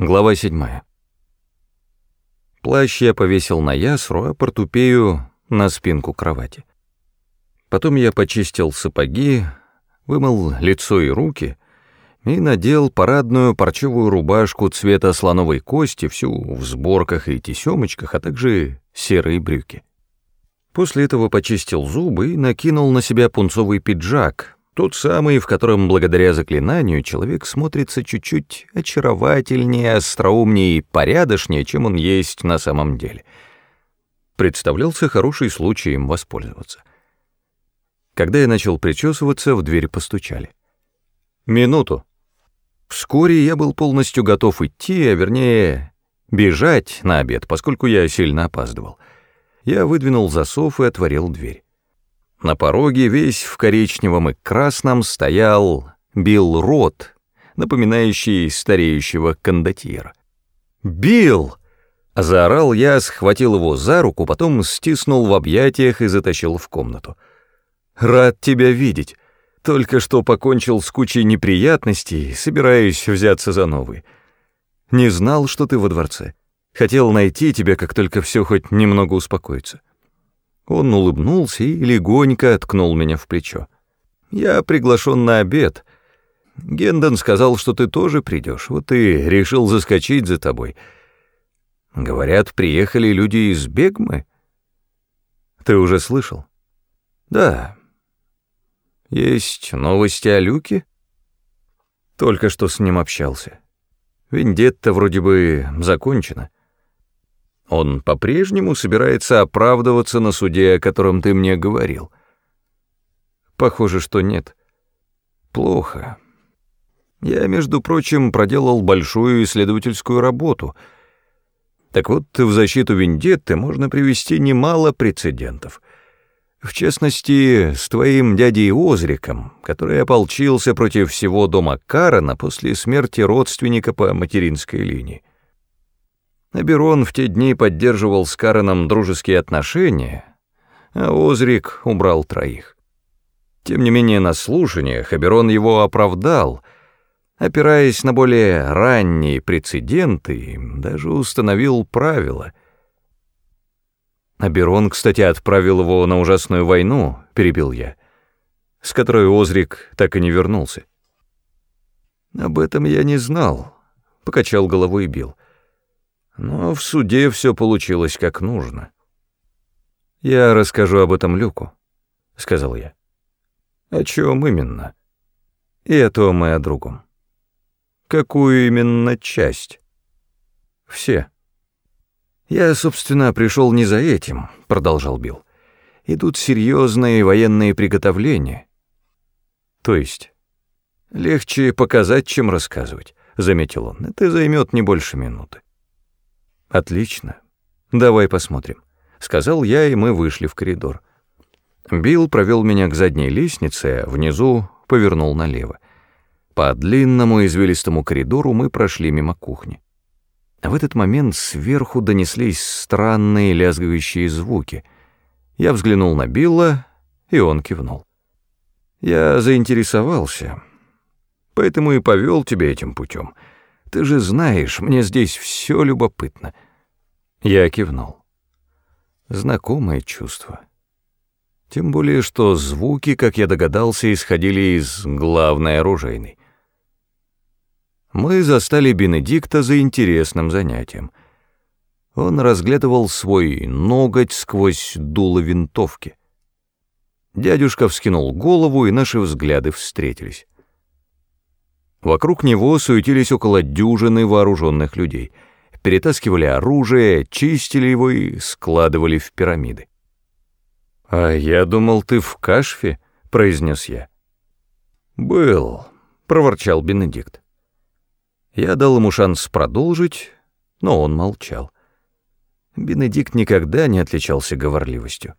Глава седьмая. Плащ я повесил на ясру, а портупею — на спинку кровати. Потом я почистил сапоги, вымыл лицо и руки и надел парадную парчевую рубашку цвета слоновой кости, всю в сборках и тесемочках, а также серые брюки. После этого почистил зубы и накинул на себя пунцовый пиджак, тот самый, в котором благодаря заклинанию человек смотрится чуть-чуть очаровательнее, остроумнее и порядочнее, чем он есть на самом деле. Представлялся хороший случай им воспользоваться. Когда я начал причесываться, в дверь постучали. Минуту. Вскоре я был полностью готов идти, а вернее, бежать на обед, поскольку я сильно опаздывал. Я выдвинул засов и отворил дверь. На пороге весь в коричневом и красном стоял Билл Рот, напоминающий стареющего кондотьера. «Билл!» — заорал я, схватил его за руку, потом стиснул в объятиях и затащил в комнату. «Рад тебя видеть. Только что покончил с кучей неприятностей, собираюсь взяться за новый. Не знал, что ты во дворце. Хотел найти тебя, как только все хоть немного успокоится». Он улыбнулся и легонько ткнул меня в плечо. «Я приглашен на обед. Гендон сказал, что ты тоже придешь, вот и решил заскочить за тобой. Говорят, приехали люди из Бегмы. Ты уже слышал?» «Да. Есть новости о Люке?» «Только что с ним общался. Вендетта вроде бы закончена». Он по-прежнему собирается оправдываться на суде, о котором ты мне говорил. Похоже, что нет. Плохо. Я, между прочим, проделал большую исследовательскую работу. Так вот, в защиту Вендетты можно привести немало прецедентов. В частности, с твоим дядей Озриком, который ополчился против всего дома Карана после смерти родственника по материнской линии. Аберон в те дни поддерживал с Кареном дружеские отношения, а Озрик убрал троих. Тем не менее, на слушаниях Аберон его оправдал, опираясь на более ранние прецеденты, даже установил правила. Аберон, кстати, отправил его на ужасную войну, перебил я, с которой Озрик так и не вернулся. Об этом я не знал, покачал головой Билл. Но в суде все получилось как нужно. «Я расскажу об этом Люку», — сказал я. «О чем именно?» «И о том, и о другом». «Какую именно часть?» «Все». «Я, собственно, пришел не за этим», — продолжал Билл. «Идут серьезные военные приготовления». «То есть?» «Легче показать, чем рассказывать», — заметил он. «Это займет не больше минуты». «Отлично. Давай посмотрим», — сказал я, и мы вышли в коридор. Билл провел меня к задней лестнице, а внизу повернул налево. По длинному извилистому коридору мы прошли мимо кухни. В этот момент сверху донеслись странные лязгающие звуки. Я взглянул на Билла, и он кивнул. Я заинтересовался, поэтому и повел тебя этим путем — ты же знаешь, мне здесь все любопытно». Я кивнул. Знакомое чувство. Тем более, что звуки, как я догадался, исходили из главной оружейной. Мы застали Бенедикта за интересным занятием. Он разглядывал свой ноготь сквозь дуло винтовки. Дядюшка вскинул голову, и наши взгляды встретились. Вокруг него суетились около дюжины вооруженных людей. Перетаскивали оружие, чистили его и складывали в пирамиды. «А я думал, ты в кашфе», — произнес я. «Был», — проворчал Бенедикт. Я дал ему шанс продолжить, но он молчал. Бенедикт никогда не отличался говорливостью.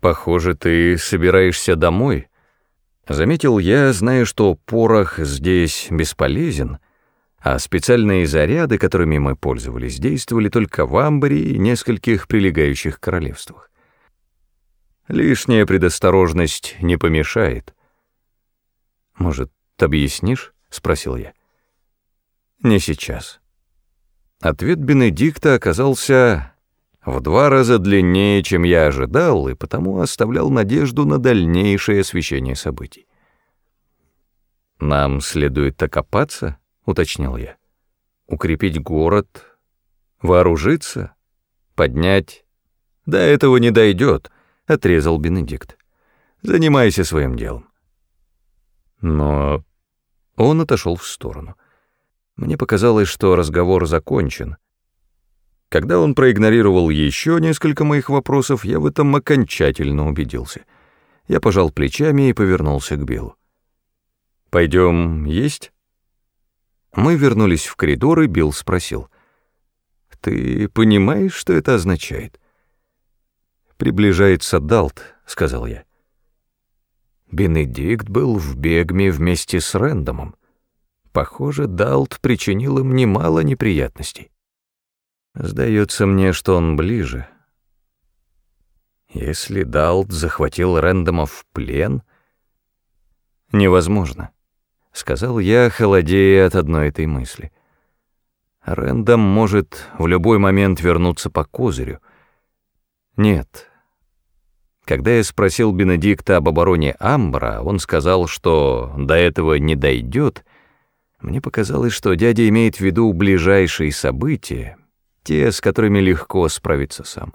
«Похоже, ты собираешься домой», Заметил я, зная, что порох здесь бесполезен, а специальные заряды, которыми мы пользовались, действовали только в Амбаре и нескольких прилегающих королевствах. Лишняя предосторожность не помешает. «Может, объяснишь?» — спросил я. «Не сейчас», Ответ Бенедикта оказался в два раза длиннее, чем я ожидал, и потому оставлял надежду на дальнейшее освещение событий. «Нам следует окопаться?» — уточнил я. «Укрепить город, вооружиться, поднять...» «До этого не дойдет», — отрезал Бенедикт. «Занимайся своим делом». Но он отошел в сторону. Мне показалось, что разговор закончен — когда он проигнорировал еще несколько моих вопросов, я в этом окончательно убедился. Я пожал плечами и повернулся к Биллу. «Пойдем есть?» Мы вернулись в коридор, и Билл спросил. «Ты понимаешь, что это означает?» «Приближается Далт», — сказал я. Бенедикт был в Бегме вместе с Рэндомом. Похоже, Далт причинил им немало неприятностей. Сдается мне, что он ближе. Если Далт захватил Рэндома в плен... Невозможно, — сказал я, холодея от одной этой мысли. Рэндом может в любой момент вернуться по козырю. Нет. Когда я спросил Бенедикта об обороне Амбра, он сказал, что до этого не дойдет. Мне показалось, что дядя имеет в виду ближайшие события, те, с которыми легко справиться сам.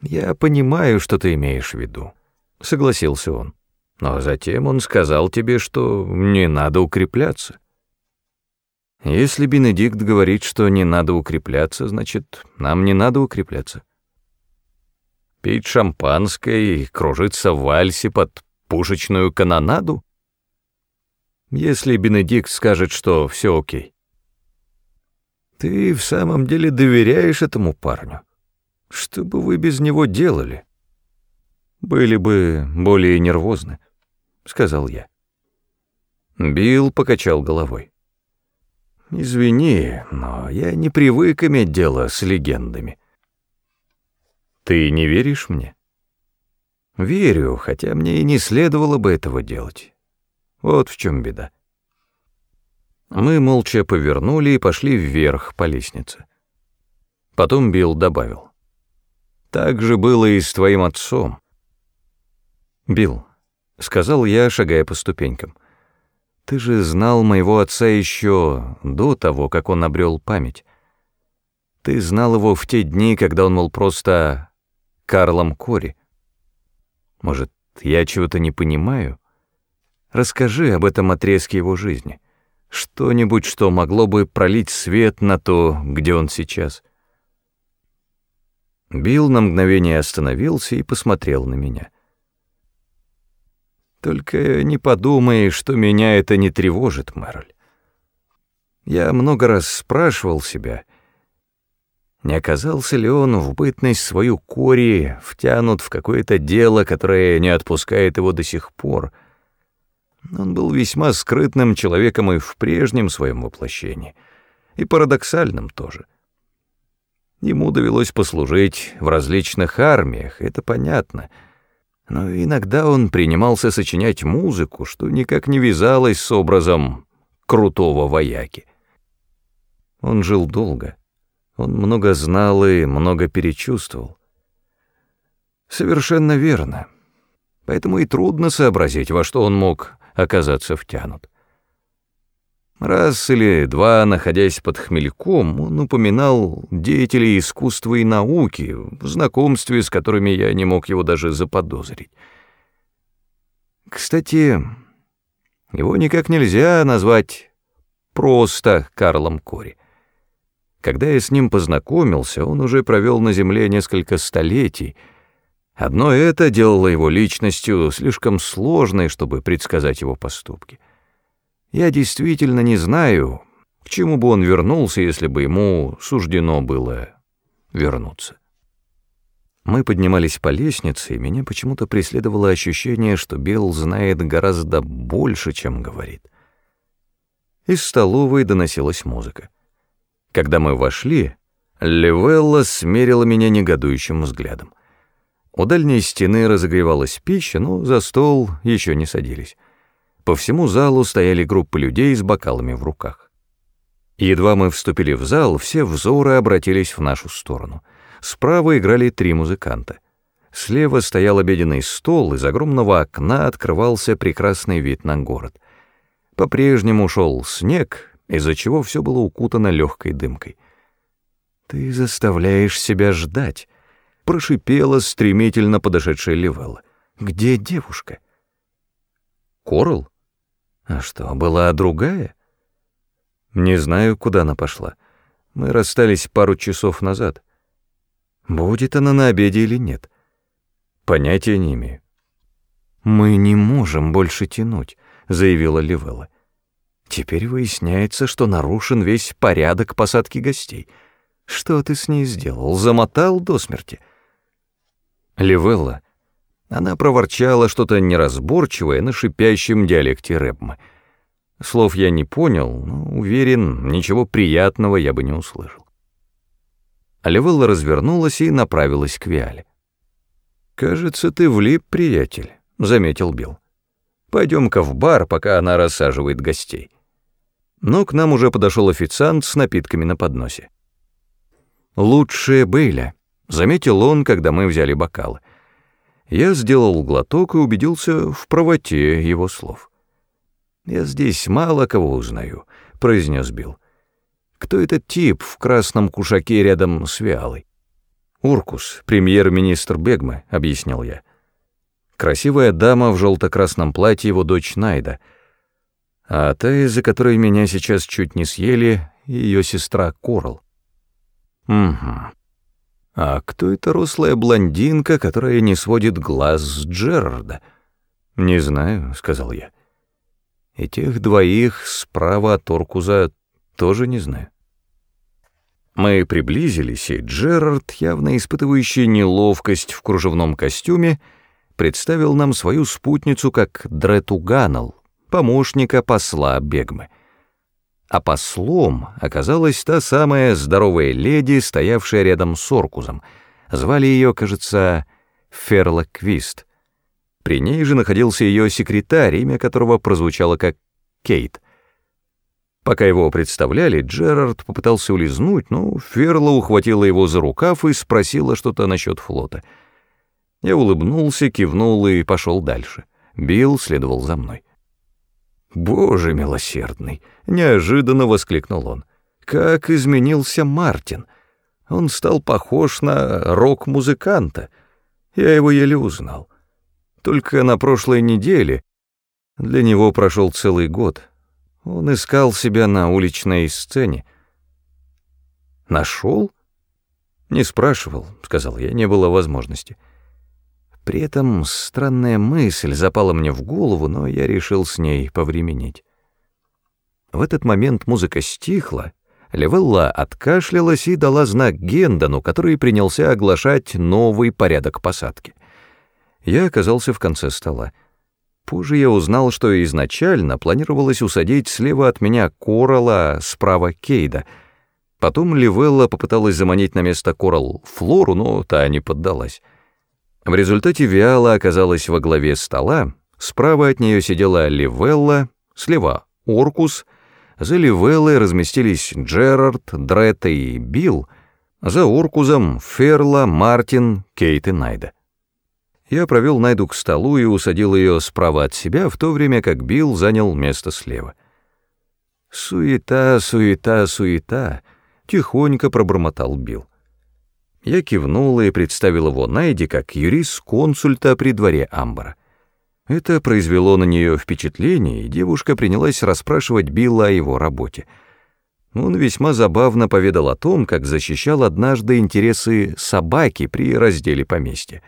«Я понимаю, что ты имеешь в виду», — согласился он. «Но затем он сказал тебе, что не надо укрепляться». «Если Бенедикт говорит, что не надо укрепляться, значит, нам не надо укрепляться». Пить шампанское и кружиться в вальсе под пушечную канонаду? Если Бенедикт скажет, что все окей. Ты в самом деле доверяешь этому парню? Что бы вы без него делали? Были бы более нервозны, сказал я. Билл покачал головой. Извини, но я не привык иметь дело с легендами. Ты не веришь мне? Верю, хотя мне и не следовало бы этого делать. Вот в чем беда. Мы молча повернули и пошли вверх по лестнице. Потом Билл добавил. «Так же было и с твоим отцом». «Билл», — сказал я, шагая по ступенькам, — «ты же знал моего отца еще до того, как он обрел память. Ты знал его в те дни, когда он был просто Карлом Кори. Может, я чего-то не понимаю? Расскажи об этом отрезке его жизни». Что-нибудь, что могло бы пролить свет на то, где он сейчас. Билл на мгновение остановился и посмотрел на меня. «Только не подумай, что меня это не тревожит, Мэроль. Я много раз спрашивал себя, не оказался ли он в бытность свою кори втянут в какое-то дело, которое не отпускает его до сих пор — он был весьма скрытным человеком и в прежнем своем воплощении, и парадоксальным тоже. Ему довелось послужить в различных армиях, это понятно, но иногда он принимался сочинять музыку, что никак не вязалось с образом крутого вояки. Он жил долго, он много знал и много перечувствовал. Совершенно верно. Поэтому и трудно сообразить, во что он мог оказаться втянут. Раз или два, находясь под хмельком, он упоминал деятелей искусства и науки, в знакомстве с которыми я не мог его даже заподозрить. Кстати, его никак нельзя назвать просто Карлом Кори. Когда я с ним познакомился, он уже провел на Земле несколько столетий — Одно это делало его личностью слишком сложной, чтобы предсказать его поступки. Я действительно не знаю, к чему бы он вернулся, если бы ему суждено было вернуться. Мы поднимались по лестнице, и меня почему-то преследовало ощущение, что Белл знает гораздо больше, чем говорит. Из столовой доносилась музыка. Когда мы вошли, Левелла смерила меня негодующим взглядом. У дальней стены разогревалась пища, но за стол еще не садились. По всему залу стояли группы людей с бокалами в руках. Едва мы вступили в зал, все взоры обратились в нашу сторону. Справа играли три музыканта. Слева стоял обеденный стол, из огромного окна открывался прекрасный вид на город. По-прежнему шел снег, из-за чего все было укутано легкой дымкой. «Ты заставляешь себя ждать», — прошипела стремительно подошедшая Ливелла. «Где девушка?» «Корл? А что, была другая?» «Не знаю, куда она пошла. Мы расстались пару часов назад. Будет она на обеде или нет?» «Понятия не имею». «Мы не можем больше тянуть», — заявила Ливелла. «Теперь выясняется, что нарушен весь порядок посадки гостей. Что ты с ней сделал? Замотал до смерти?» Ливелла. Она проворчала что-то неразборчивое на шипящем диалекте Рэбмы. Слов я не понял, но, уверен, ничего приятного я бы не услышал. Ливелла развернулась и направилась к Виале. «Кажется, ты влип, приятель», — заметил Билл. «Пойдем-ка в бар, пока она рассаживает гостей». Но к нам уже подошел официант с напитками на подносе. «Лучшее Бейля», — заметил он, когда мы взяли бокалы. Я сделал глоток и убедился в правоте его слов. «Я здесь мало кого узнаю», — произнес Билл. «Кто этот тип в красном кушаке рядом с Виалой?» «Уркус, премьер-министр Бегмы», — объяснил я. «Красивая дама в желто-красном платье его дочь Найда, а та, из-за которой меня сейчас чуть не съели, ее сестра Корал». «Угу. А кто эта рослая блондинка, которая не сводит глаз с Джерарда? Не знаю, сказал я. И тех двоих справа от Оркуза тоже не знаю. Мы приблизились, и Джерард, явно испытывающий неловкость в кружевном костюме, представил нам свою спутницу как Дрету Ганнелл, помощника посла Бегмы а послом оказалась та самая здоровая леди, стоявшая рядом с Оркузом. Звали ее, кажется, Ферла Квист. При ней же находился ее секретарь, имя которого прозвучало как Кейт. Пока его представляли, Джерард попытался улизнуть, но Ферла ухватила его за рукав и спросила что-то насчет флота. Я улыбнулся, кивнул и пошел дальше. Билл следовал за мной. «Боже милосердный!» — неожиданно воскликнул он. «Как изменился Мартин! Он стал похож на рок-музыканта. Я его еле узнал. Только на прошлой неделе для него прошел целый год. Он искал себя на уличной сцене. Нашел? Не спрашивал, сказал я, не было возможности. При этом странная мысль запала мне в голову, но я решил с ней повременить. В этот момент музыка стихла, Левелла откашлялась и дала знак Гендону, который принялся оглашать новый порядок посадки. Я оказался в конце стола. Позже я узнал, что изначально планировалось усадить слева от меня Коралла, справа Кейда. Потом Ливелла попыталась заманить на место Коралл Флору, но та не поддалась. В результате Виала оказалась во главе стола, справа от нее сидела Ливелла, слева — Оркус, за Ливеллой разместились Джерард, Дретта и Билл, за Оркузом — Ферла, Мартин, Кейт и Найда. Я провел Найду к столу и усадил ее справа от себя, в то время как Билл занял место слева. «Суета, суета, суета», — тихонько пробормотал Билл. Я кивнула и представил его Найди как юрист-консульта при дворе Амбара. Это произвело на нее впечатление, и девушка принялась расспрашивать Билла о его работе. Он весьма забавно поведал о том, как защищал однажды интересы собаки при разделе поместья.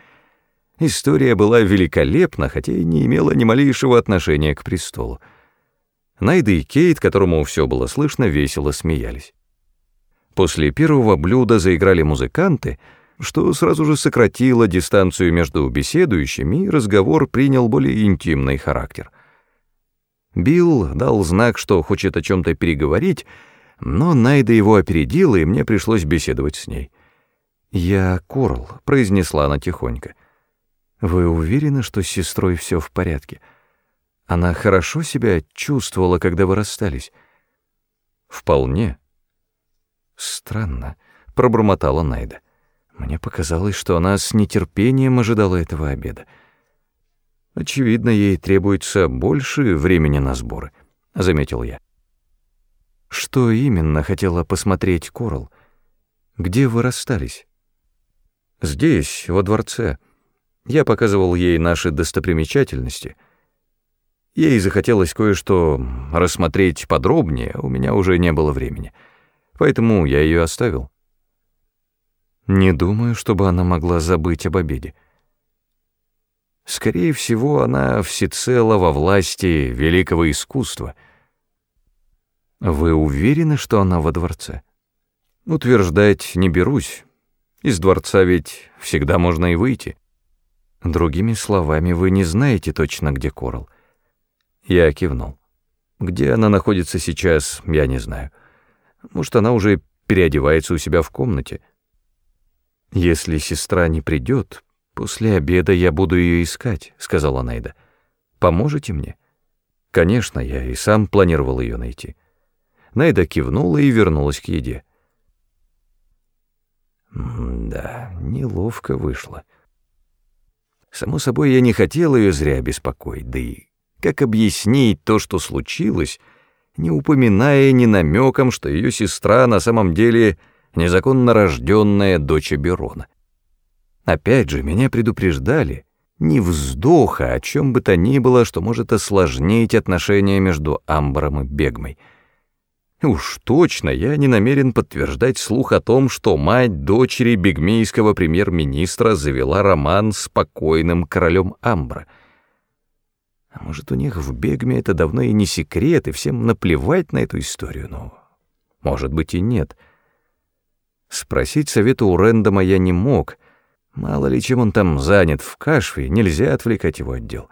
История была великолепна, хотя и не имела ни малейшего отношения к престолу. Найда и Кейт, которому все было слышно, весело смеялись. После первого блюда заиграли музыканты, что сразу же сократило дистанцию между беседующими, и разговор принял более интимный характер. Билл дал знак, что хочет о чем-то переговорить, но Найда его опередила, и мне пришлось беседовать с ней. «Я Корл», — произнесла она тихонько. «Вы уверены, что с сестрой все в порядке? Она хорошо себя чувствовала, когда вы расстались?» Вполне. Странно, пробормотала Найда. Мне показалось, что она с нетерпением ожидала этого обеда. Очевидно, ей требуется больше времени на сборы, заметил я. Что именно хотела посмотреть Корал? Где вы расстались? Здесь, во дворце. Я показывал ей наши достопримечательности. Ей захотелось кое-что рассмотреть подробнее, у меня уже не было времени. Поэтому я ее оставил. Не думаю, чтобы она могла забыть об обеде. Скорее всего, она всецело во власти великого искусства. Вы уверены, что она во дворце? Утверждать не берусь. Из дворца ведь всегда можно и выйти. Другими словами, вы не знаете точно, где Корал. Я кивнул. Где она находится сейчас, я не знаю. Может, она уже переодевается у себя в комнате. «Если сестра не придет, после обеда я буду ее искать», — сказала Найда. «Поможете мне?» «Конечно, я и сам планировал ее найти». Найда кивнула и вернулась к еде. да, неловко вышло. Само собой, я не хотел ее зря беспокоить, да и как объяснить то, что случилось, не упоминая ни намеком, что ее сестра на самом деле незаконно рожденная дочь Берона. Опять же, меня предупреждали, ни вздоха о чем бы то ни было, что может осложнить отношения между Амбром и Бегмой. Уж точно я не намерен подтверждать слух о том, что мать дочери бегмейского премьер-министра завела роман с покойным королем Амбра. А может, у них в Бегме это давно и не секрет, и всем наплевать на эту историю, но, может быть, и нет — Спросить совета у Рэндома я не мог. Мало ли чем он там занят в кашве, нельзя отвлекать его от дел.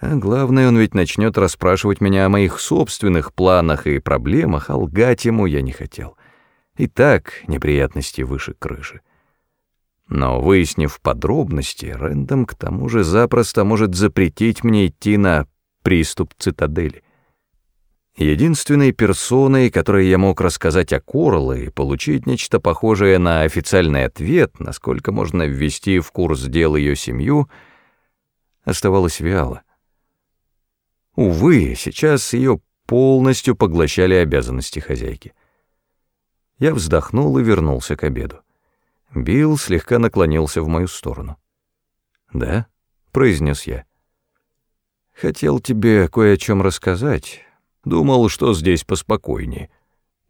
А главное, он ведь начнет расспрашивать меня о моих собственных планах и проблемах, а лгать ему я не хотел. И так неприятности выше крыши. Но выяснив подробности, Рэндом к тому же запросто может запретить мне идти на приступ цитадели. Единственной персоной, которой я мог рассказать о Корл и получить нечто похожее на официальный ответ, насколько можно ввести в курс дел ее семью, оставалась Виала. Увы, сейчас ее полностью поглощали обязанности хозяйки. Я вздохнул и вернулся к обеду. Билл слегка наклонился в мою сторону. «Да?» — произнес я. «Хотел тебе кое о чем рассказать». Думал, что здесь поспокойнее.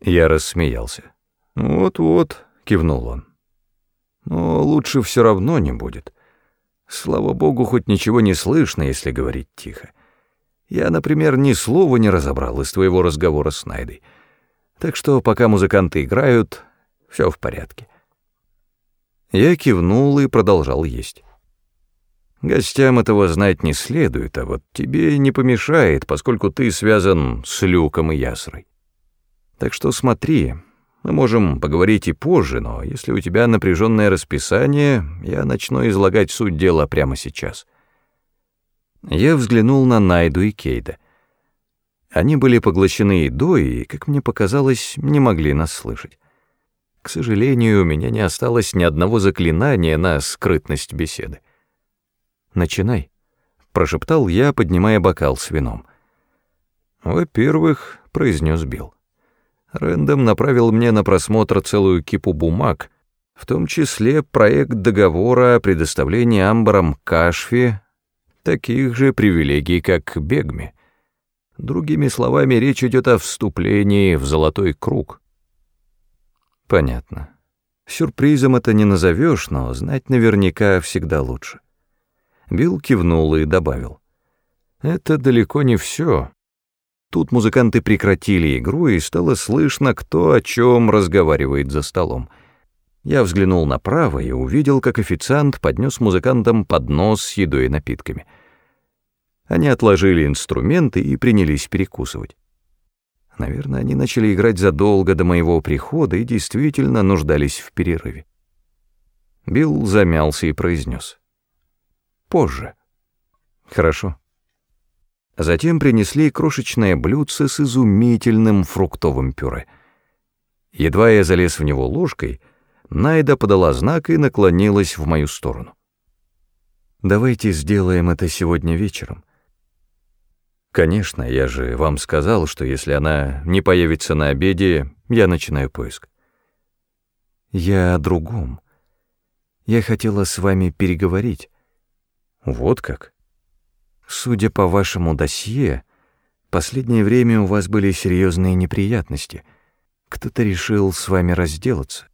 Я рассмеялся. «Вот-вот», — кивнул он. «Но лучше все равно не будет. Слава богу, хоть ничего не слышно, если говорить тихо. Я, например, ни слова не разобрал из твоего разговора с Найдой. Так что пока музыканты играют, все в порядке». Я кивнул и продолжал есть. Гостям этого знать не следует, а вот тебе не помешает, поскольку ты связан с Люком и Ясрой. Так что смотри, мы можем поговорить и позже, но если у тебя напряженное расписание, я начну излагать суть дела прямо сейчас. Я взглянул на Найду и Кейда. Они были поглощены едой и, как мне показалось, не могли нас слышать. К сожалению, у меня не осталось ни одного заклинания на скрытность беседы. Начинай», — прошептал я, поднимая бокал с вином. «Во-первых», — произнес Билл, — «Рэндом направил мне на просмотр целую кипу бумаг, в том числе проект договора о предоставлении Амбарам Кашфи таких же привилегий, как Бегме. Другими словами, речь идет о вступлении в золотой круг». «Понятно. Сюрпризом это не назовешь, но знать наверняка всегда лучше». Билл кивнул и добавил. «Это далеко не все. Тут музыканты прекратили игру, и стало слышно, кто о чем разговаривает за столом. Я взглянул направо и увидел, как официант поднес музыкантам поднос с едой и напитками. Они отложили инструменты и принялись перекусывать. Наверное, они начали играть задолго до моего прихода и действительно нуждались в перерыве. Билл замялся и произнес позже. Хорошо. Затем принесли крошечное блюдце с изумительным фруктовым пюре. Едва я залез в него ложкой, Найда подала знак и наклонилась в мою сторону. «Давайте сделаем это сегодня вечером». «Конечно, я же вам сказал, что если она не появится на обеде, я начинаю поиск». «Я о другом. Я хотела с вами переговорить». «Вот как?» «Судя по вашему досье, последнее время у вас были серьезные неприятности. Кто-то решил с вами разделаться».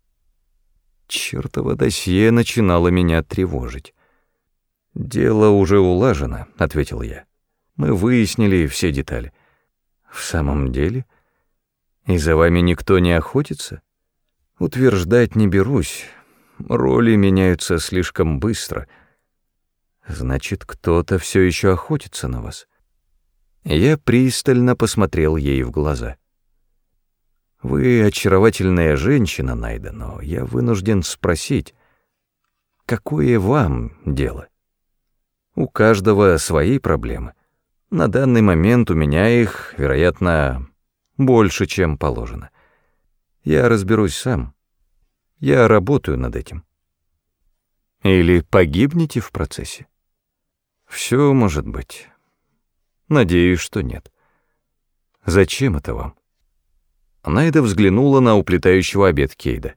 Чёртово досье начинало меня тревожить. «Дело уже улажено», — ответил я. «Мы выяснили все детали». «В самом деле? И за вами никто не охотится?» «Утверждать не берусь. Роли меняются слишком быстро. Значит, кто-то все еще охотится на вас». Я пристально посмотрел ей в глаза. «Вы очаровательная женщина, Найда, но я вынужден спросить, какое вам дело?» У каждого свои проблемы. На данный момент у меня их, вероятно, больше, чем положено. Я разберусь сам. Я работаю над этим. Или погибнете в процессе? Все может быть. Надеюсь, что нет. Зачем это вам? Найда взглянула на уплетающего обед Кейда.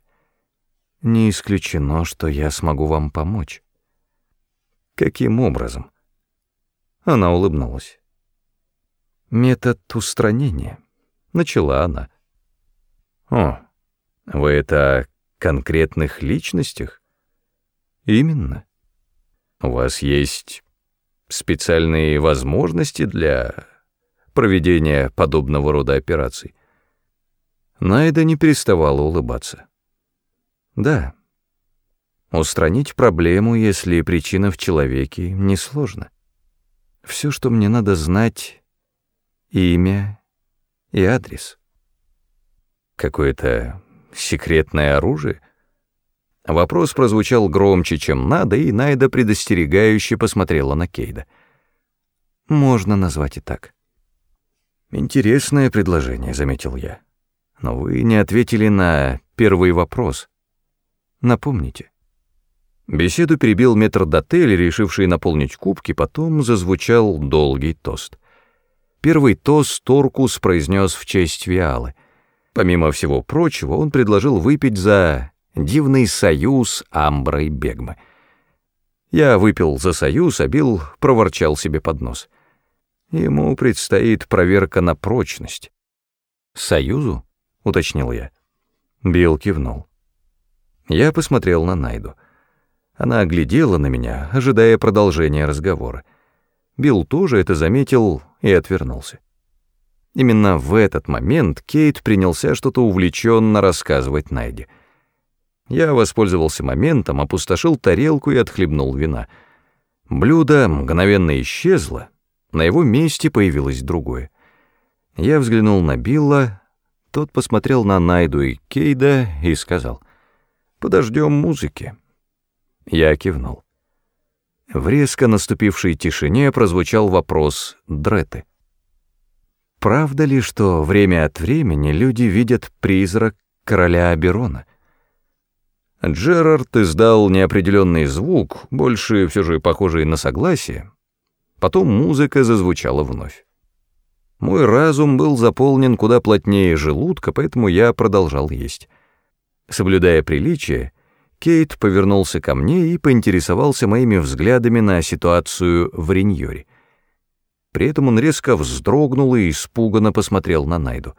Не исключено, что я смогу вам помочь. Каким образом? Она улыбнулась. Метод устранения. Начала она. О, вы это о конкретных личностях? Именно. У вас есть специальные возможности для проведения подобного рода операций? Найда не переставала улыбаться. Да, Устранить проблему, если причина в человеке, несложно. Все, что мне надо знать, имя и адрес. Какое-то секретное оружие? Вопрос прозвучал громче, чем надо, и Найда предостерегающе посмотрела на Кейда. Можно назвать и так. «Интересное предложение», — заметил я. «Но вы не ответили на первый вопрос. Напомните». Беседу перебил метрдотель, решивший наполнить кубки, потом зазвучал долгий тост. Первый тост Торкус произнес в честь Виалы. Помимо всего прочего, он предложил выпить за дивный союз Амбра и Бегмы. Я выпил за союз, а Билл проворчал себе под нос. Ему предстоит проверка на прочность. «Союзу?» — уточнил я. Билл кивнул. Я посмотрел на Найду. Она оглядела на меня, ожидая продолжения разговора. Билл тоже это заметил и отвернулся. Именно в этот момент Кейт принялся что-то увлеченно рассказывать Найде. Я воспользовался моментом, опустошил тарелку и отхлебнул вина. Блюдо мгновенно исчезло, на его месте появилось другое. Я взглянул на Билла, тот посмотрел на Найду и Кейда и сказал, «Подождем музыки». Я кивнул. В резко наступившей тишине прозвучал вопрос Дреты. «Правда ли, что время от времени люди видят призрак короля Аберона?» Джерард издал неопределенный звук, больше все же похожий на согласие. Потом музыка зазвучала вновь. Мой разум был заполнен куда плотнее желудка, поэтому я продолжал есть. Соблюдая приличие, Кейт повернулся ко мне и поинтересовался моими взглядами на ситуацию в Риньоре. При этом он резко вздрогнул и испуганно посмотрел на Найду.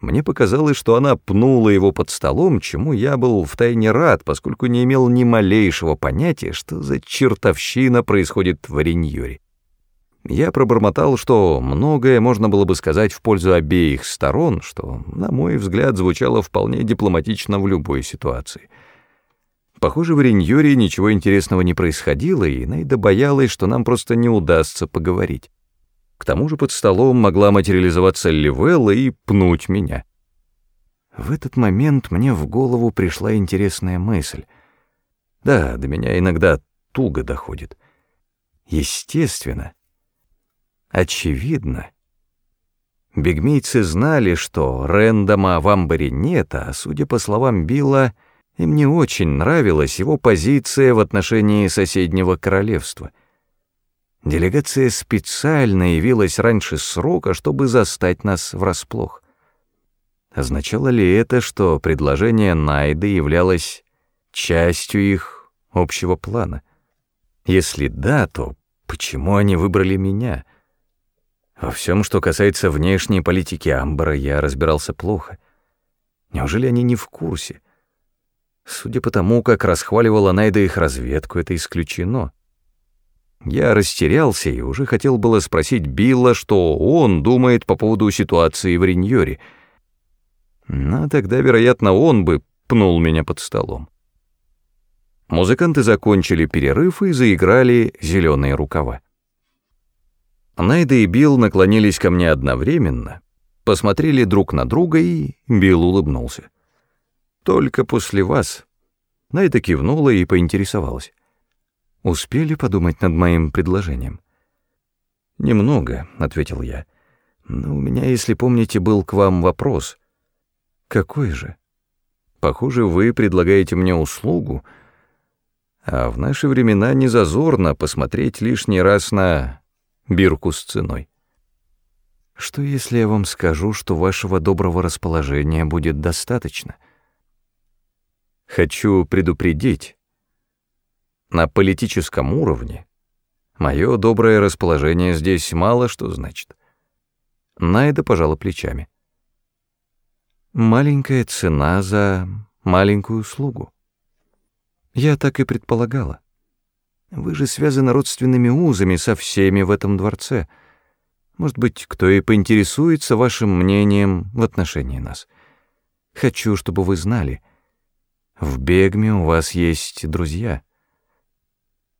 Мне показалось, что она пнула его под столом, чему я был втайне рад, поскольку не имел ни малейшего понятия, что за чертовщина происходит в Риньоре. Я пробормотал, что многое можно было бы сказать в пользу обеих сторон, что, на мой взгляд, звучало вполне дипломатично в любой ситуации — Похоже, в Риньоре ничего интересного не происходило, и Нейда боялась, что нам просто не удастся поговорить. К тому же под столом могла материализоваться Ливелла и пнуть меня. В этот момент мне в голову пришла интересная мысль. Да, до меня иногда туго доходит. Естественно. очевидно. Бигмейцы знали, что Рэндома в амбаре нет, а, судя по словам Билла, им не очень нравилась его позиция в отношении соседнего королевства. Делегация специально явилась раньше срока, чтобы застать нас врасплох. Означало ли это, что предложение Найды являлось частью их общего плана? Если да, то почему они выбрали меня? Во всем, что касается внешней политики Амбара, я разбирался плохо. Неужели они не в курсе? Судя по тому, как расхваливала Найда их разведку, это исключено. Я растерялся и уже хотел было спросить Билла, что он думает по поводу ситуации в Риньоре. Но тогда, вероятно, он бы пнул меня под столом. Музыканты закончили перерыв и заиграли «Зеленые рукава». Найда и Билл наклонились ко мне одновременно, посмотрели друг на друга, и Билл улыбнулся. «Только после вас». Найда кивнула и поинтересовалась. «Успели подумать над моим предложением?» «Немного», — ответил я. «Но у меня, если помните, был к вам вопрос». «Какой же?» «Похоже, вы предлагаете мне услугу», а в наши времена не зазорно посмотреть лишний раз на бирку с ценой. Что если я вам скажу, что вашего доброго расположения будет достаточно? Хочу предупредить. На политическом уровне мое доброе расположение здесь мало что значит. Найда пожала плечами. Маленькая цена за маленькую услугу. Я так и предполагала. Вы же связаны родственными узами со всеми в этом дворце. Может быть, кто и поинтересуется вашим мнением в отношении нас. Хочу, чтобы вы знали, в Бегме у вас есть друзья.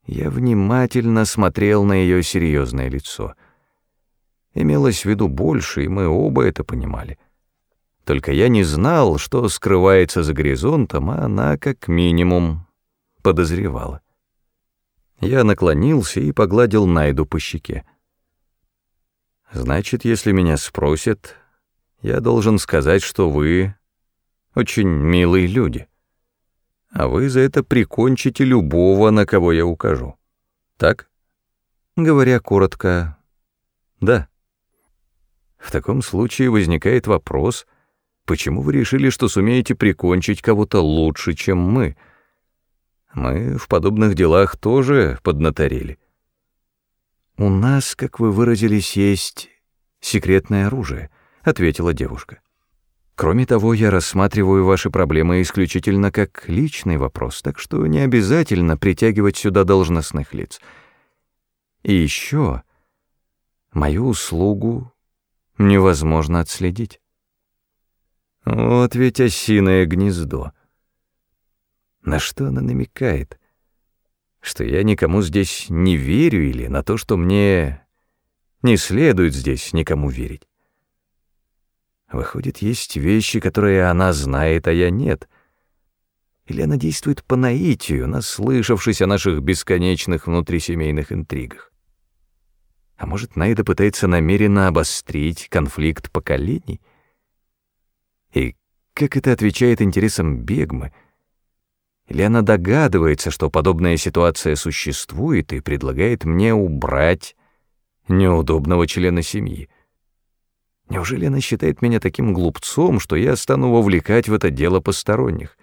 Я внимательно смотрел на ее серьезное лицо. Имелось в виду больше, и мы оба это понимали. Только я не знал, что скрывается за горизонтом, а она, как минимум, подозревала. Я наклонился и погладил Найду по щеке. «Значит, если меня спросят, я должен сказать, что вы очень милые люди, а вы за это прикончите любого, на кого я укажу. Так?» Говоря коротко, «да». В таком случае возникает вопрос, почему вы решили, что сумеете прикончить кого-то лучше, чем мы — мы в подобных делах тоже поднаторели. «У нас, как вы выразились, есть секретное оружие», — ответила девушка. «Кроме того, я рассматриваю ваши проблемы исключительно как личный вопрос, так что не обязательно притягивать сюда должностных лиц. И еще мою услугу невозможно отследить». Вот ведь осиное гнездо. На что она намекает? Что я никому здесь не верю или на то, что мне не следует здесь никому верить? Выходит, есть вещи, которые она знает, а я нет. Или она действует по наитию, наслышавшись о наших бесконечных внутрисемейных интригах? А может, Найда пытается намеренно обострить конфликт поколений? И как это отвечает интересам Бегмы — или она догадывается, что подобная ситуация существует и предлагает мне убрать неудобного члена семьи? Неужели она считает меня таким глупцом, что я стану вовлекать в это дело посторонних?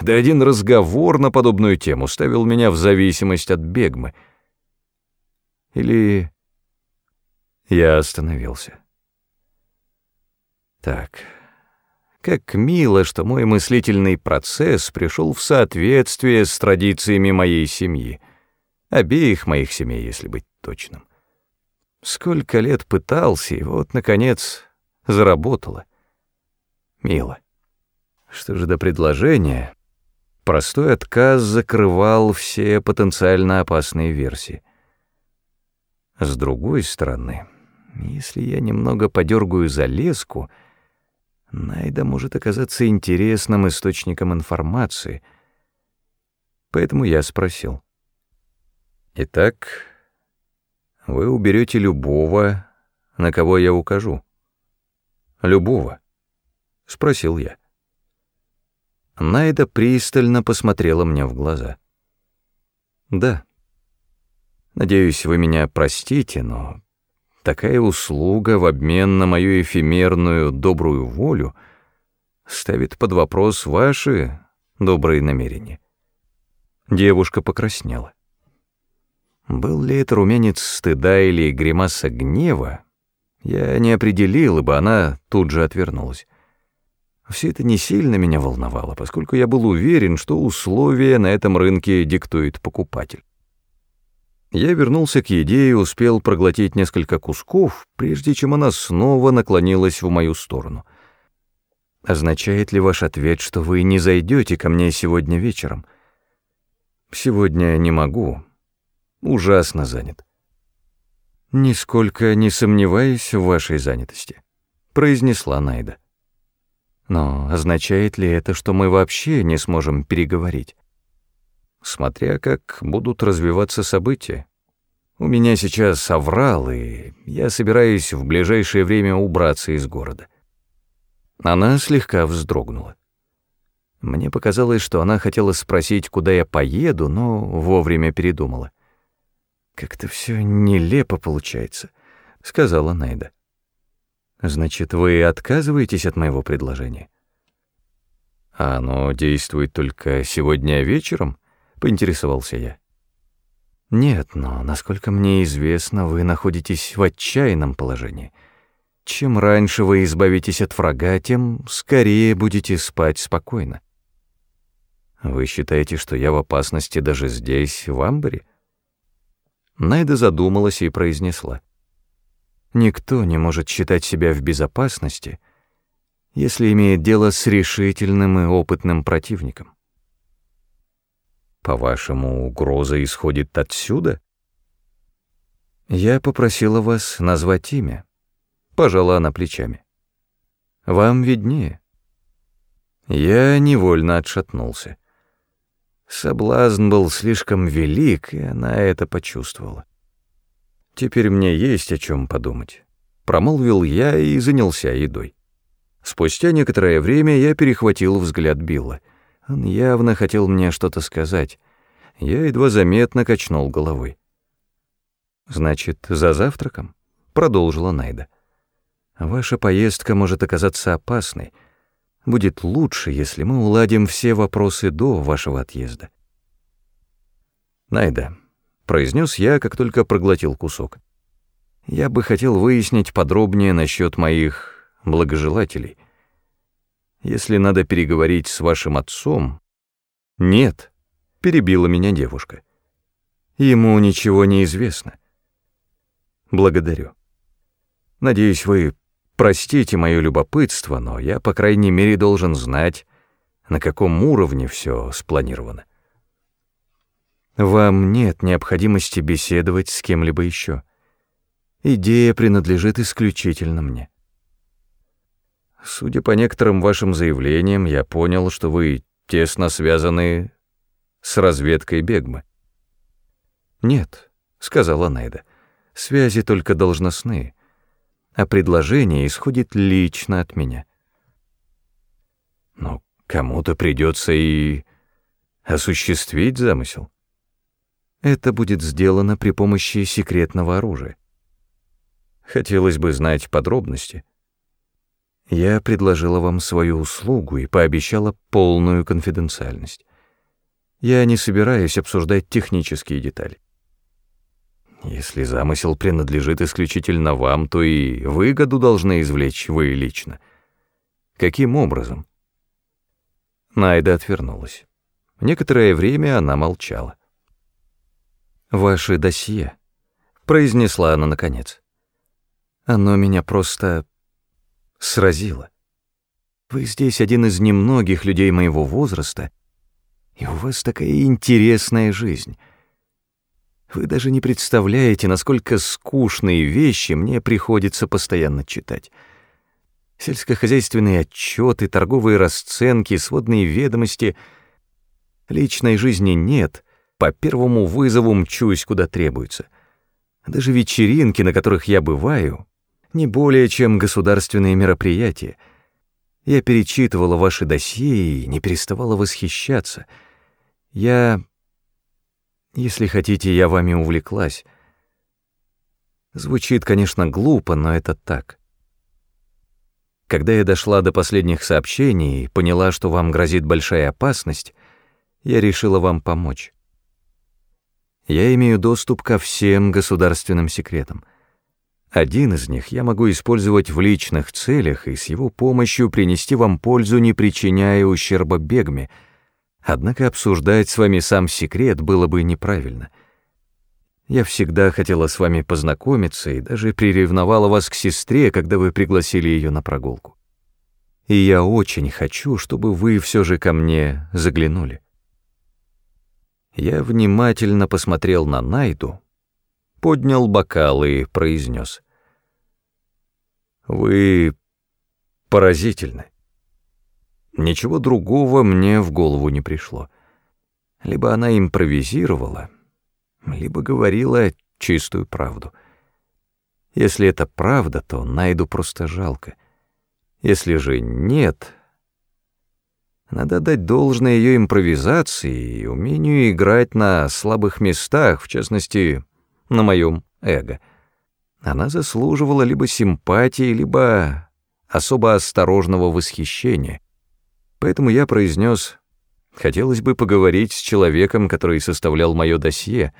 Да один разговор на подобную тему ставил меня в зависимость от Бегмы. Или я остановился. Так... Как мило, что мой мыслительный процесс пришел в соответствие с традициями моей семьи. Обеих моих семей, если быть точным. Сколько лет пытался, и вот, наконец, заработало. Мило. Что же до предложения? Простой отказ закрывал все потенциально опасные версии. С другой стороны, если я немного подергаю за леску — Найда может оказаться интересным источником информации. Поэтому я спросил. «Итак, Вы уберете любого, на кого я укажу. Любого, спросил я. Найда пристально посмотрела мне в глаза. Да. Надеюсь, вы меня простите, но такая услуга в обмен на мою эфемерную добрую волю ставит под вопрос ваши добрые намерения. Девушка покраснела. Был ли это румянец стыда или гримаса гнева, я не определил, ибо она тут же отвернулась. Все это не сильно меня волновало, поскольку я был уверен, что условия на этом рынке диктует покупатель. Я вернулся к еде и успел проглотить несколько кусков, прежде чем она снова наклонилась в мою сторону. «Означает ли ваш ответ, что вы не зайдете ко мне сегодня вечером?» «Сегодня не могу. Ужасно занят». «Нисколько не сомневаюсь в вашей занятости», — произнесла Найда. Но означает ли это, что мы вообще не сможем переговорить? Смотря как будут развиваться события. У меня сейчас оврал, и я собираюсь в ближайшее время убраться из города. Она слегка вздрогнула. Мне показалось, что она хотела спросить, куда я поеду, но вовремя передумала. «Как-то все нелепо получается», — сказала Найда. Значит, вы отказываетесь от моего предложения? А оно действует только сегодня вечером? Поинтересовался я. Нет, но, насколько мне известно, вы находитесь в отчаянном положении. Чем раньше вы избавитесь от врага, тем скорее будете спать спокойно. Вы считаете, что я в опасности даже здесь, в Амбере? Найда задумалась и произнесла. Никто не может считать себя в безопасности, если имеет дело с решительным и опытным противником. По-вашему, угроза исходит отсюда? Я попросила вас назвать имя. Пожала она плечами. Вам виднее. Я невольно отшатнулся. Соблазн был слишком велик, и она это почувствовала. Теперь мне есть о чем подумать. Промолвил я и занялся едой. Спустя некоторое время я перехватил взгляд Билла. Он явно хотел мне что-то сказать. Я едва заметно качнул головой. «Значит, за завтраком?» — продолжила Найда. «Ваша поездка может оказаться опасной. Будет лучше, если мы уладим все вопросы до вашего отъезда». «Найда, — произнес я, как только проглотил кусок. «Я бы хотел выяснить подробнее насчет моих благожелателей. Если надо переговорить с вашим отцом...» «Нет», — перебила меня девушка. «Ему ничего не известно». «Благодарю. Надеюсь, вы простите мое любопытство, но я, по крайней мере, должен знать, на каком уровне все спланировано». Вам нет необходимости беседовать с кем-либо еще. Идея принадлежит исключительно мне. Судя по некоторым вашим заявлениям, я понял, что вы тесно связаны с разведкой Бегмы. Нет, сказала Найда, связи только должностные, а предложение исходит лично от меня. Но кому-то придется и осуществить замысел. Это будет сделано при помощи секретного оружия. Хотелось бы знать подробности. Я предложила вам свою услугу и пообещала полную конфиденциальность. Я не собираюсь обсуждать технические детали. Если замысел принадлежит исключительно вам, то и выгоду должны извлечь вы лично. Каким образом? Найда отвернулась. Некоторое время она молчала. «Ваше досье», — произнесла она наконец. «Оно меня просто сразило. Вы здесь один из немногих людей моего возраста, и у вас такая интересная жизнь. Вы даже не представляете, насколько скучные вещи мне приходится постоянно читать. Сельскохозяйственные отчеты, торговые расценки, сводные ведомости. Личной жизни нет — по первому вызову мчусь, куда требуется. Даже вечеринки, на которых я бываю, не более чем государственные мероприятия. Я перечитывала ваши досье и не переставала восхищаться. Я... Если хотите, я вами увлеклась. Звучит, конечно, глупо, но это так. Когда я дошла до последних сообщений и поняла, что вам грозит большая опасность, я решила вам помочь. Я имею доступ ко всем государственным секретам. Один из них я могу использовать в личных целях и с его помощью принести вам пользу, не причиняя ущерба Бегме. Однако обсуждать с вами сам секрет было бы неправильно. Я всегда хотела с вами познакомиться и даже приревновала вас к сестре, когда вы пригласили ее на прогулку. И я очень хочу, чтобы вы все же ко мне заглянули. Я внимательно посмотрел на Найду, поднял бокал и произнес. «Вы поразительны. Ничего другого мне в голову не пришло. Либо она импровизировала, либо говорила чистую правду. Если это правда, то Найду просто жалко. Если же нет, надо дать должное ее импровизации и умению играть на слабых местах, в частности, на моем эго. Она заслуживала либо симпатии, либо особо осторожного восхищения. Поэтому я произнес, хотелось бы поговорить с человеком, который составлял мое досье.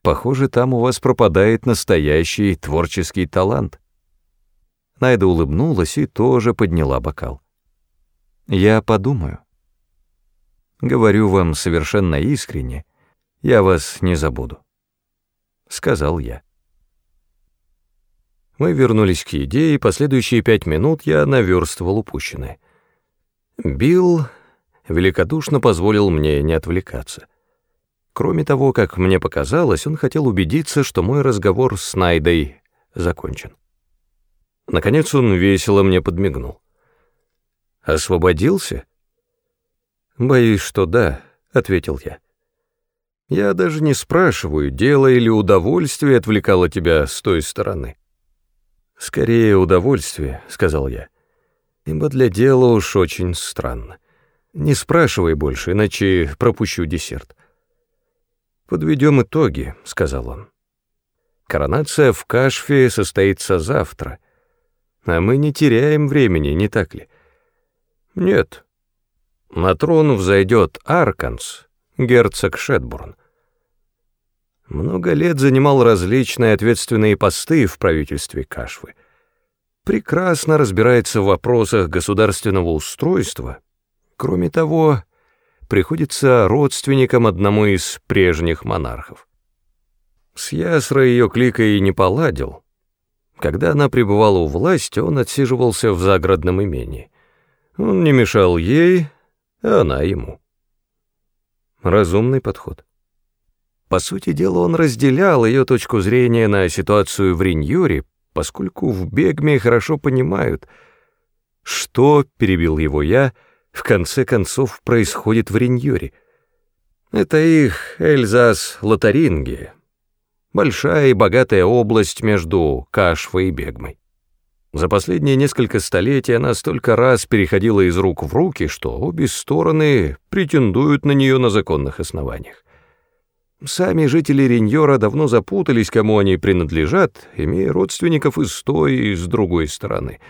Похоже, там у вас пропадает настоящий творческий талант. Найда улыбнулась и тоже подняла бокал. Я подумаю. Говорю вам совершенно искренне, я вас не забуду. Сказал я. Мы вернулись к еде, и последующие пять минут я наверстывал упущенное. Билл великодушно позволил мне не отвлекаться. Кроме того, как мне показалось, он хотел убедиться, что мой разговор с Найдой закончен. Наконец он весело мне подмигнул. Освободился? Боюсь, что да, ответил я. Я даже не спрашиваю, дело или удовольствие отвлекало тебя с той стороны. Скорее удовольствие, сказал я. Ибо для дела уж очень странно. Не спрашивай больше, иначе пропущу десерт. Подведем итоги, сказал он. Коронация в Кашфе состоится завтра, а мы не теряем времени, не так ли? Нет. На трон взойдет Арканс, герцог Шетбурн. Много лет занимал различные ответственные посты в правительстве Кашвы. Прекрасно разбирается в вопросах государственного устройства. Кроме того, приходится родственником одному из прежних монархов. С Ясра ее кликой не поладил. Когда она пребывала у власти, он отсиживался в загородном имении. Он не мешал ей, а она ему. Разумный подход. По сути дела, он разделял ее точку зрения на ситуацию в Риньоре, поскольку в Бегме хорошо понимают, что, перебил его я, в конце концов происходит в Риньоре. Это их Эльзас-Лотарингия, большая и богатая область между Кашфой и Бегмой. За последние несколько столетий она столько раз переходила из рук в руки, что обе стороны претендуют на нее на законных основаниях. Сами жители Риньора давно запутались, кому они принадлежат, имея родственников и с той, и с другой стороны.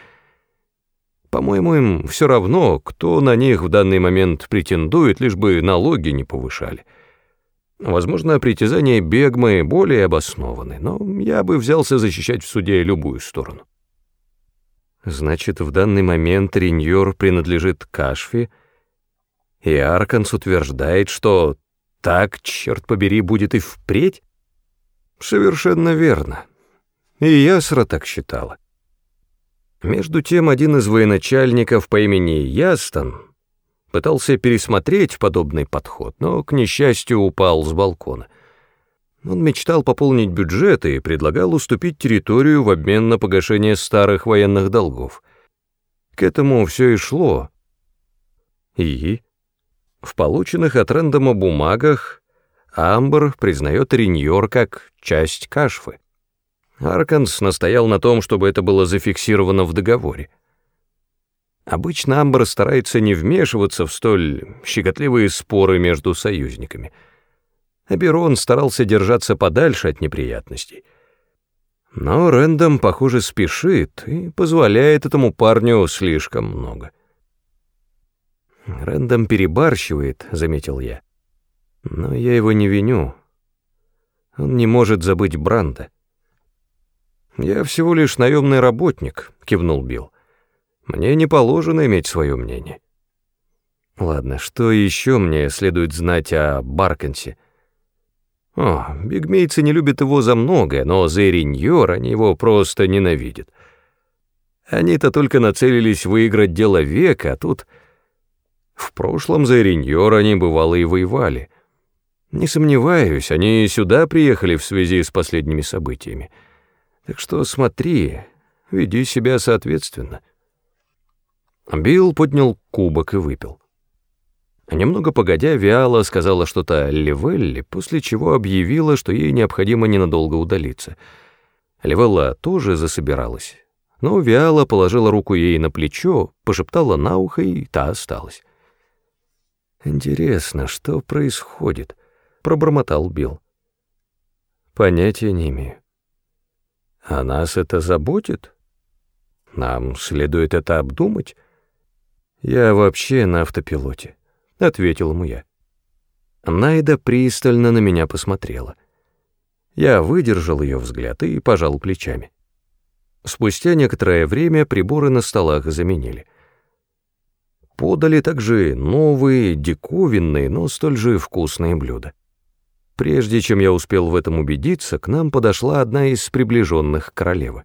По-моему, им все равно, кто на них в данный момент претендует, лишь бы налоги не повышали. Возможно, притязания Бегмы более обоснованы, но я бы взялся защищать в суде любую сторону. Значит, в данный момент Риньор принадлежит Кашфи, и Арканс утверждает, что так, черт побери, будет и впредь? Совершенно верно. И Ясра так считала. Между тем, один из военачальников по имени Ястон пытался пересмотреть подобный подход, но, к несчастью, упал с балкона. Он мечтал пополнить бюджет и предлагал уступить территорию в обмен на погашение старых военных долгов. К этому все и шло. И в полученных от Рэндома бумагах Амбр признает Риньор как часть Кашфы. Арканс настоял на том, чтобы это было зафиксировано в договоре. Обычно Амбр старается не вмешиваться в столь щекотливые споры между союзниками. Аберон старался держаться подальше от неприятностей. Но Рэндом, похоже, спешит и позволяет этому парню слишком много. «Рэндом перебарщивает», — заметил я. «Но я его не виню. Он не может забыть Бранда». «Я всего лишь наемный работник», — кивнул Билл. «Мне не положено иметь свое мнение». «Ладно, что еще мне следует знать о Баркансе?» «О, бигмейцы не любят его за многое, но за Эриньор они его просто ненавидят. Они-то только нацелились выиграть дело века, а тут...» В прошлом за Эриньор они бывало и воевали. Не сомневаюсь, они сюда приехали в связи с последними событиями. Так что смотри, веди себя соответственно. Билл поднял кубок и выпил. Немного погодя, Виала сказала что-то Ливелле, после чего объявила, что ей необходимо ненадолго удалиться. Ливелла тоже засобиралась, но Виала положила руку ей на плечо, пошептала на ухо, и та осталась. «Интересно, что происходит?» — пробормотал Билл. «Понятия не имею». А нас это заботит? Нам следует это обдумать. Я вообще на автопилоте, — ответил ему я. Найда пристально на меня посмотрела. Я выдержал ее взгляд и пожал плечами. Спустя некоторое время приборы на столах заменили. Подали также новые, диковинные, но столь же вкусные блюда. Прежде чем я успел в этом убедиться, к нам подошла одна из приближенных королевы.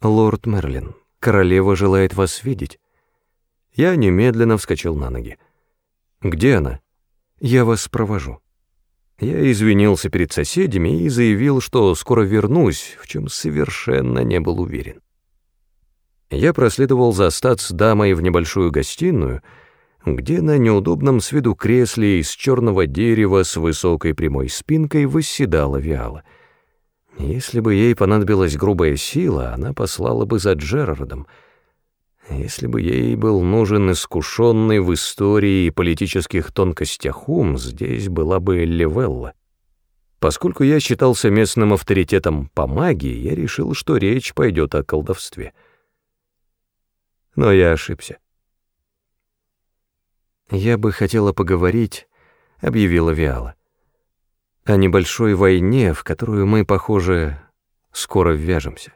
«Лорд Мерлин, королева желает вас видеть». Я немедленно вскочил на ноги. «Где она?» «Я вас провожу». Я извинился перед соседями и заявил, что скоро вернусь, в чем совершенно не был уверен. Я проследовал за стац дамой в небольшую гостиную — где на неудобном с виду кресле из черного дерева с высокой прямой спинкой восседала Виала. Если бы ей понадобилась грубая сила, она послала бы за Джерардом. Если бы ей был нужен искушенный в истории и политических тонкостях ум, здесь была бы Левелла. Поскольку я считался местным авторитетом по магии, я решил, что речь пойдет о колдовстве. Но я ошибся. «Я бы хотела поговорить», — объявила Виала, — «о небольшой войне, в которую мы, похоже, скоро ввяжемся».